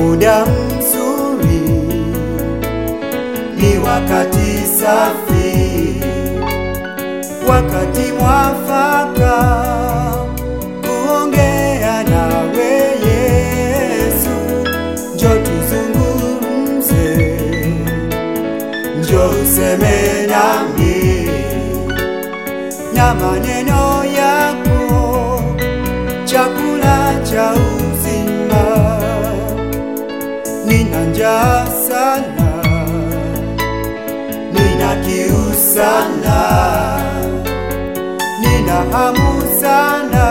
muda mzuri, ni wakati safi, wakati mwafaka kuongea nawe Yesu, Njoo tuzungumze, njoo useme nami na maneno Nina sana, nina kiu sana, nina hamu sana.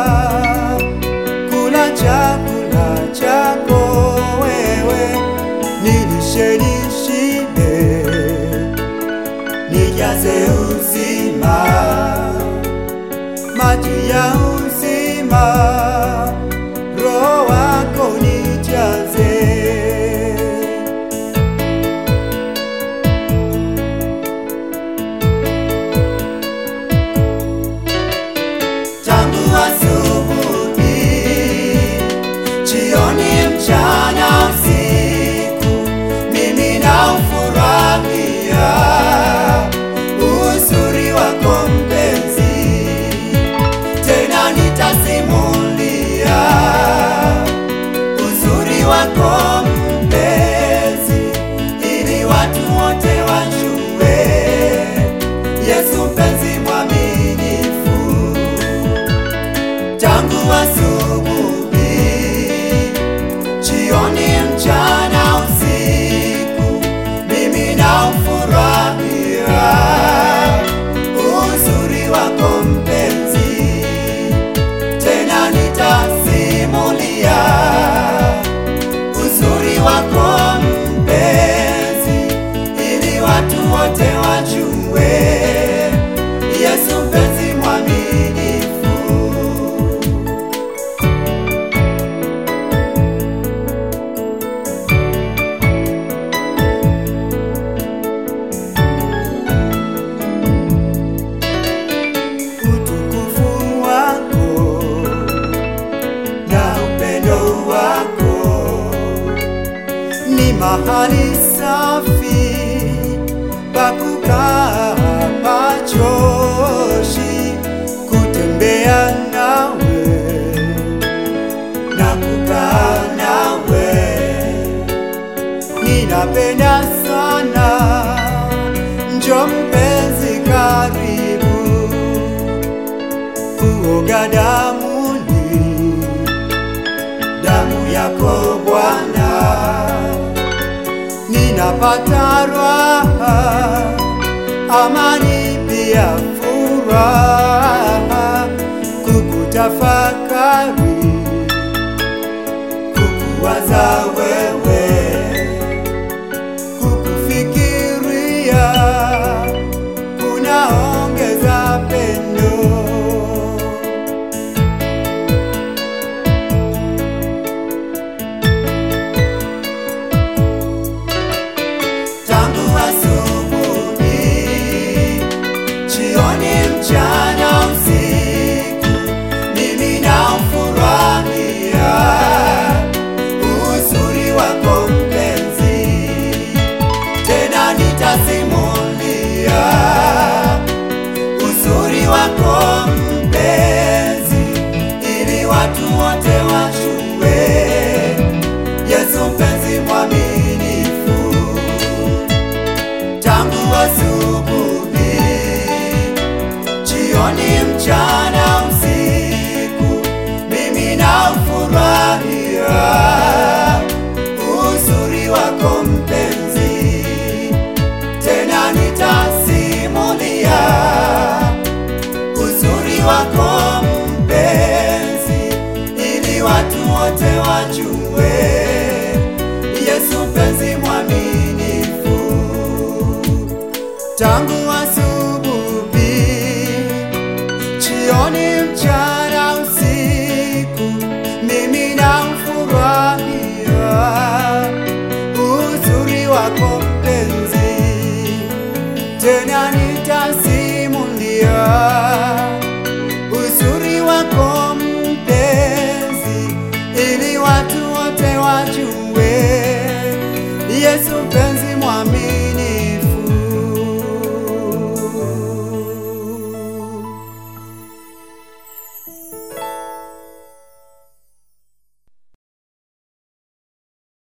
Kula chakula chako wote wajue Yesu mpenzi mwaminifu. Tangu asubuhi, jioni, mchana, usiku, mimi naufurahia. Uzuri wako mpenzi, wote wajue Yesu mpenzi mwaminifu. utukufu wako na upendo wako ni mahali safi pa kukaa kutembea nawe na kukaa nawe. Sana karibu damuni, damu yako Bwana, raha, amani pia furaha, kukutafakari, watu wote wajue Yesu mpenzi mwaminifu. Tangu asubuhi, jioni, mchana, was